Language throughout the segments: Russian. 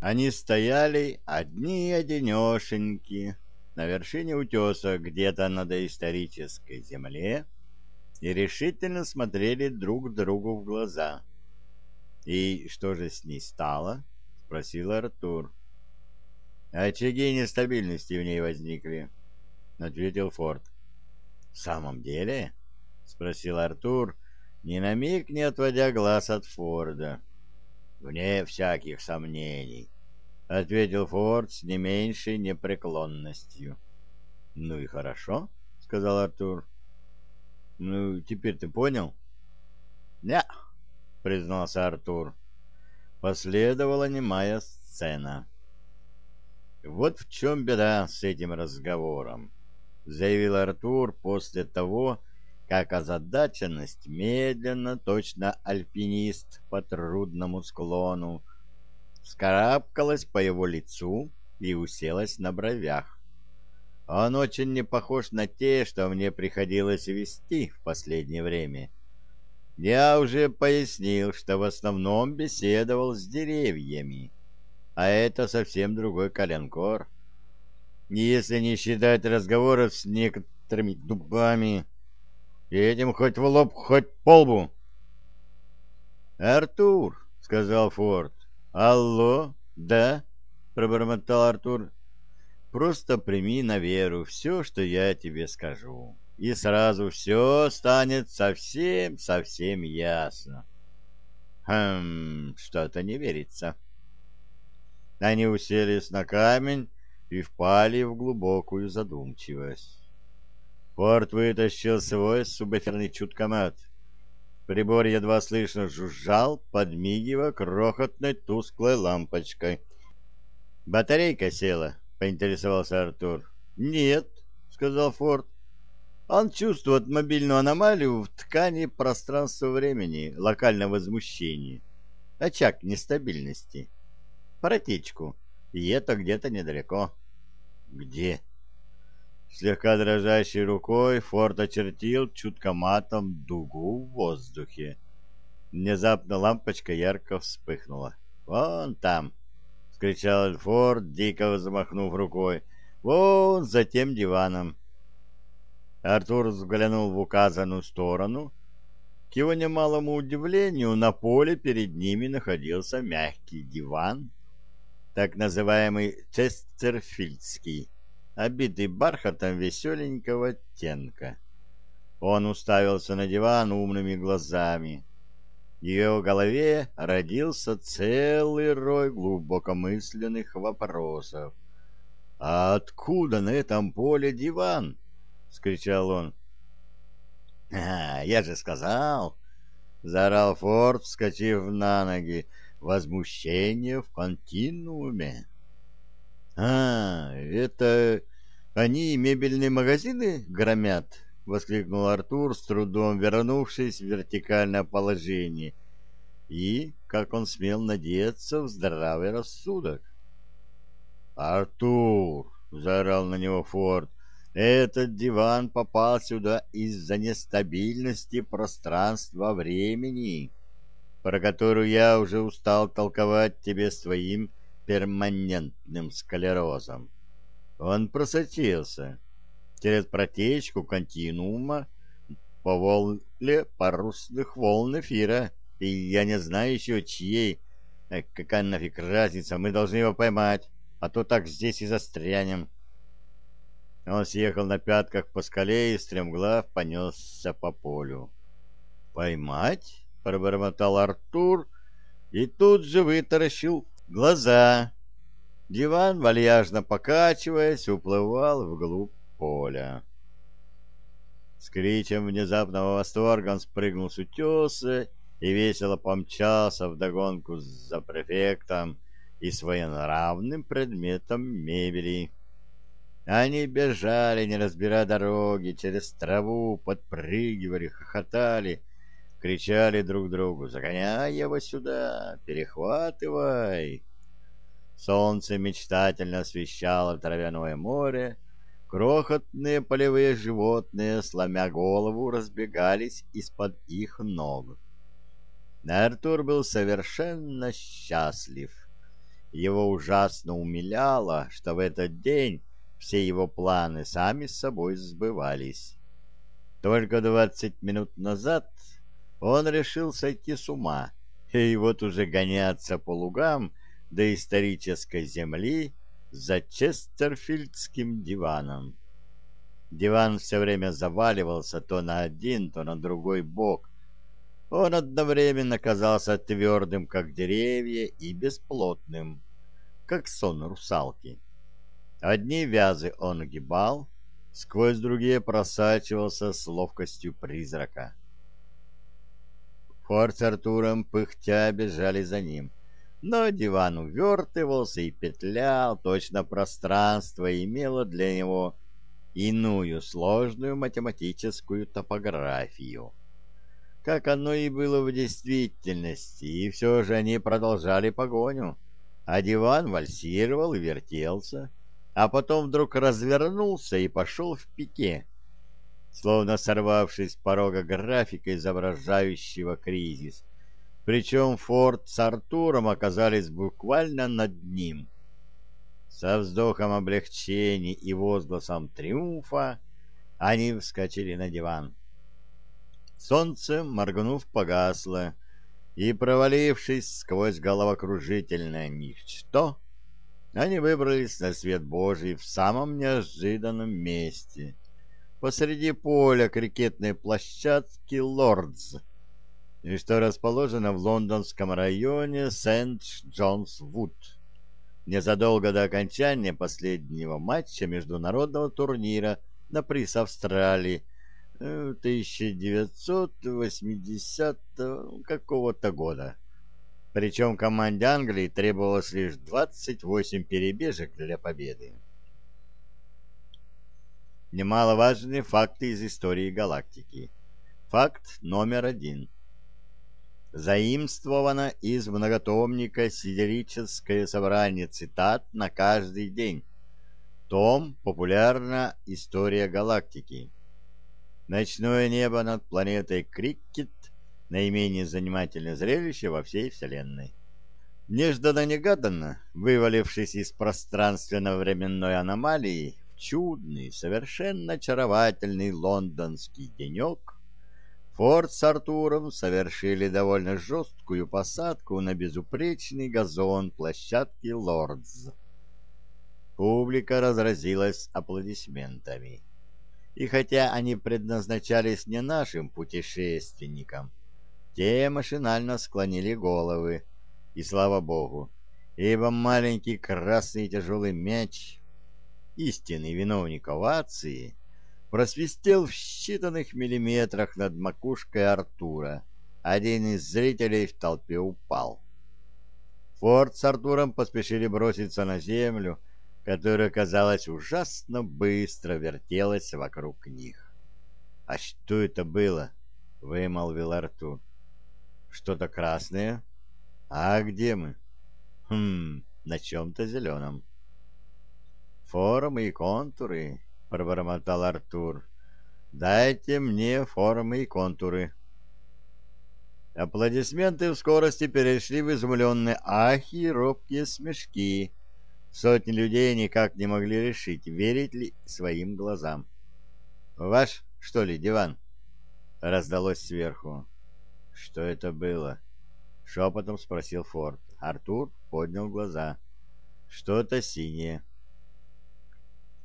Они стояли одни-одинешеньки на вершине утеса где-то на доисторической земле и решительно смотрели друг другу в глаза. «И что же с ней стало?» — спросил Артур. «Очаги нестабильности в ней возникли», — ответил Форд. «В самом деле?» — спросил Артур, ни на миг не отводя глаз от Форда. «Вне всяких сомнений», — ответил Форд с не меньшей непреклонностью. «Ну и хорошо», — сказал Артур. «Ну, теперь ты понял?» «Не», — признался Артур. Последовала немая сцена. «Вот в чем беда с этим разговором», — заявил Артур после того, как озадаченность медленно, точно альпинист по трудному склону, скарабкалась по его лицу и уселась на бровях. Он очень не похож на те, что мне приходилось вести в последнее время. Я уже пояснил, что в основном беседовал с деревьями, а это совсем другой коленкор. Если не считать разговоров с некоторыми дубами, этим хоть в лоб, хоть по лбу. «Артур», — сказал Форд. «Алло, да?» — пробормотал Артур. «Просто прими на веру все, что я тебе скажу, и сразу все станет совсем-совсем ясно». «Хм, что-то не верится». Они уселись на камень и впали в глубокую задумчивость. Порт вытащил свой субэфирный чуткомат. Прибор едва слышно жужжал, подмигивая крохотной тусклой лампочкой. «Батарейка села», — поинтересовался Артур. «Нет», — сказал Форд. «Он чувствует мобильную аномалию в ткани пространства-времени, локальное возмущение, очаг нестабильности, протечку, и это где-то недалеко». «Где?» Слегка дрожащей рукой Форд очертил чуткоматом дугу в воздухе. Внезапно лампочка ярко вспыхнула. «Вон там!» — скричал Форд, дико взмахнув рукой. «Вон за тем диваном!» Артур взглянул в указанную сторону. К его немалому удивлению, на поле перед ними находился мягкий диван, так называемый Честерфильдский обитый бархатом веселенького оттенка. Он уставился на диван умными глазами. В его голове родился целый рой глубокомысленных вопросов. «А откуда на этом поле диван?» — скричал он. «А, я же сказал!» — заорал Форд, вскочив на ноги. «Возмущение в континууме!» «А, это они мебельные магазины громят?» — воскликнул Артур, с трудом вернувшись в вертикальное положение. И, как он смел надеяться, в здравый рассудок. «Артур!» — заорал на него Форд. «Этот диван попал сюда из-за нестабильности пространства-времени, про которую я уже устал толковать тебе своим перманентным склерозом. Он просочился через протечку континуума по волне парусных волн эфира, и я не знаю еще чьей. Э, какая нафиг разница, мы должны его поймать, а то так здесь и застрянем. Он съехал на пятках по скале и стремглав понесся по полю. «Поймать?» — пробормотал Артур и тут же вытаращил глаза. Диван, вальяжно покачиваясь, уплывал вглубь поля. С кричем внезапного восторга он спрыгнул с утеса и весело помчался вдогонку за префектом и своенравным предметом мебели. Они бежали, не разбирая дороги, через траву, подпрыгивали, хохотали, кричали друг другу «Загоняй его сюда! Перехватывай!» Солнце мечтательно освещало травяное море, крохотные полевые животные, сломя голову, разбегались из-под их ног. Артур был совершенно счастлив. его ужасно умиляло, что в этот день все его планы сами с собой сбывались. Только двадцать минут назад он решил сойти с ума, и вот уже гоняться по лугам до исторической земли за Честерфильдским диваном. Диван все время заваливался то на один, то на другой бок. Он одновременно казался твердым, как деревья, и бесплотным, как сон русалки. Одни вязы он огибал, сквозь другие просачивался с ловкостью призрака. Форд с Артуром пыхтя бежали за ним, но диван увертывался и петлял, точно пространство имело для него иную сложную математическую топографию. Как оно и было в действительности, и все же они продолжали погоню, а диван вальсировал и вертелся, а потом вдруг развернулся и пошел в пике, словно сорвавшись с порога графика, изображающего кризис. Причем Форд с Артуром оказались буквально над ним — со вздохом облегчения и возгласом триумфа они вскочили на диван. Солнце, моргнув, погасло, и, провалившись сквозь головокружительное ничто, они выбрались на свет Божий в самом неожиданном месте, посреди поля крикетной площадки «Лордс», и что расположено в лондонском районе Сент-Джонс-Вуд незадолго до окончания последнего матча международного турнира на приз Австралии 1980 э, какого-то года. Причем команде Англии требовалось лишь 28 перебежек для победы. Немаловажные факты из истории галактики. Факт номер один – заимствовано из многотомника «Сидерическое собрание цитат на каждый день». Том «Популярна история галактики». Ночное небо над планетой Крикет – наименее занимательное зрелище во всей Вселенной. Нежданно-негаданно, вывалившись из пространственно-временной аномалии в чудный, совершенно очаровательный лондонский денек – Форд с Артуром совершили довольно жесткую посадку на безупречный газон площадки Лордс. Публика разразилась аплодисментами. И хотя они предназначались не нашим путешественникам, те машинально склонили головы, и слава богу, ибо маленький красный тяжелый мяч, истинный виновник овации, просвистел в считанных миллиметрах над макушкой Артура. Один из зрителей в толпе упал. Форд с Артуром поспешили броситься на землю, которая, казалось, ужасно быстро вертелась вокруг них. «А что это было?» — вымолвил Артур. «Что-то красное? А где мы?» «Хм, на чем-то зеленом». «Формы и контуры, — пробормотал Артур. «Дайте мне формы и контуры». Аплодисменты в скорости перешли в изумленные ахи и робкие смешки. Сотни людей никак не могли решить, верить ли своим глазам. «Ваш, что ли, диван?» — раздалось сверху. «Что это было?» — шепотом спросил Форд. Артур поднял глаза. «Что-то синее».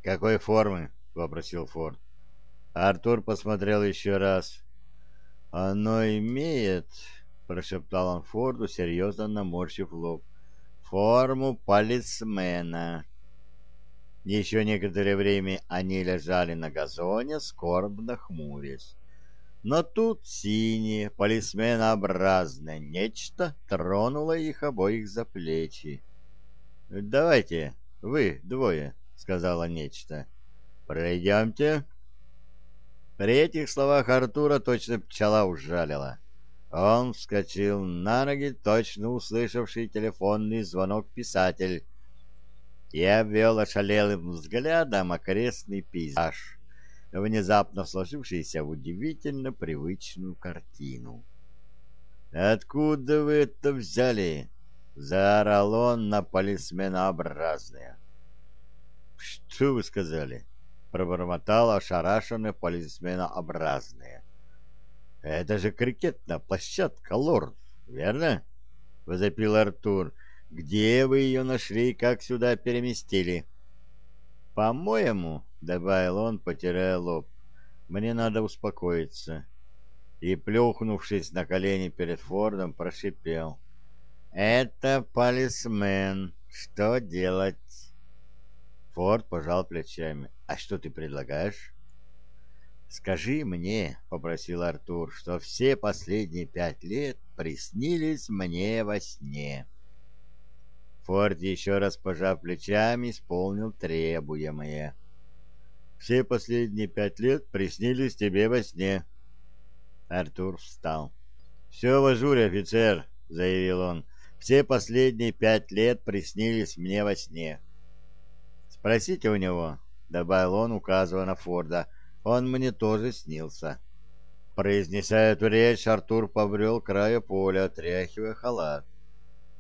«Какой формы?» — вопросил Форд. Артур посмотрел еще раз. «Оно имеет...» — прошептал он Форду, серьезно наморщив лоб. «Форму полисмена». Еще некоторое время они лежали на газоне, скорбно хмурясь. Но тут синее, полисменообразное нечто тронуло их обоих за плечи. «Давайте, вы двое», — сказала нечто. «Пройдемте». При этих словах Артура точно пчела ужалила. Он вскочил на ноги, точно услышавший телефонный звонок писатель, и обвел ошалелым взглядом окрестный пейзаж, внезапно сложившийся в удивительно привычную картину. «Откуда вы это взяли?» Заорал он на полисменообразные. «Что вы сказали?» — пробормотал ошарашенный полисменообразные. «Это же крикетная площадка, лорд, верно?» — возопил Артур. «Где вы ее нашли и как сюда переместили?» «По-моему», — добавил он, потирая лоб, — «мне надо успокоиться». И, плюхнувшись на колени перед Фордом, прошипел. «Это полисмен. Что делать?» Форд пожал плечами. «А что ты предлагаешь?» «Скажи мне, — попросил Артур, — что все последние пять лет приснились мне во сне». Форд, еще раз пожав плечами, исполнил требуемое. «Все последние пять лет приснились тебе во сне». Артур встал. «Все в ажуре, офицер», — заявил он. «Все последние пять лет приснились мне во сне». «Спросите у него», — добавил он, указывая на Форда. «Он мне тоже снился». Произнеся эту речь, Артур побрел к краю поля, отряхивая халат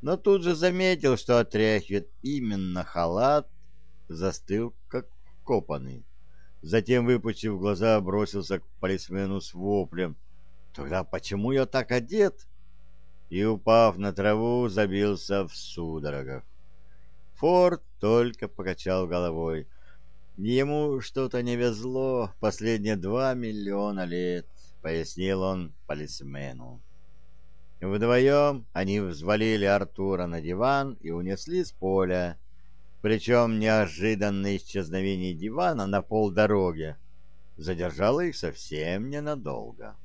но тут же заметил, что отряхивает именно халат, застыл, как вкопанный. Затем, выпучив глаза, бросился к полисмену с воплем. «Тогда почему я так одет?» И, упав на траву, забился в судорогах. Форд только покачал головой. Ему что-то не везло последние два миллиона лет, пояснил он полисмену. Вдвоем они взвалили Артура на диван и унесли с поля. Причем неожиданное исчезновение дивана на полдороге задержало их совсем ненадолго.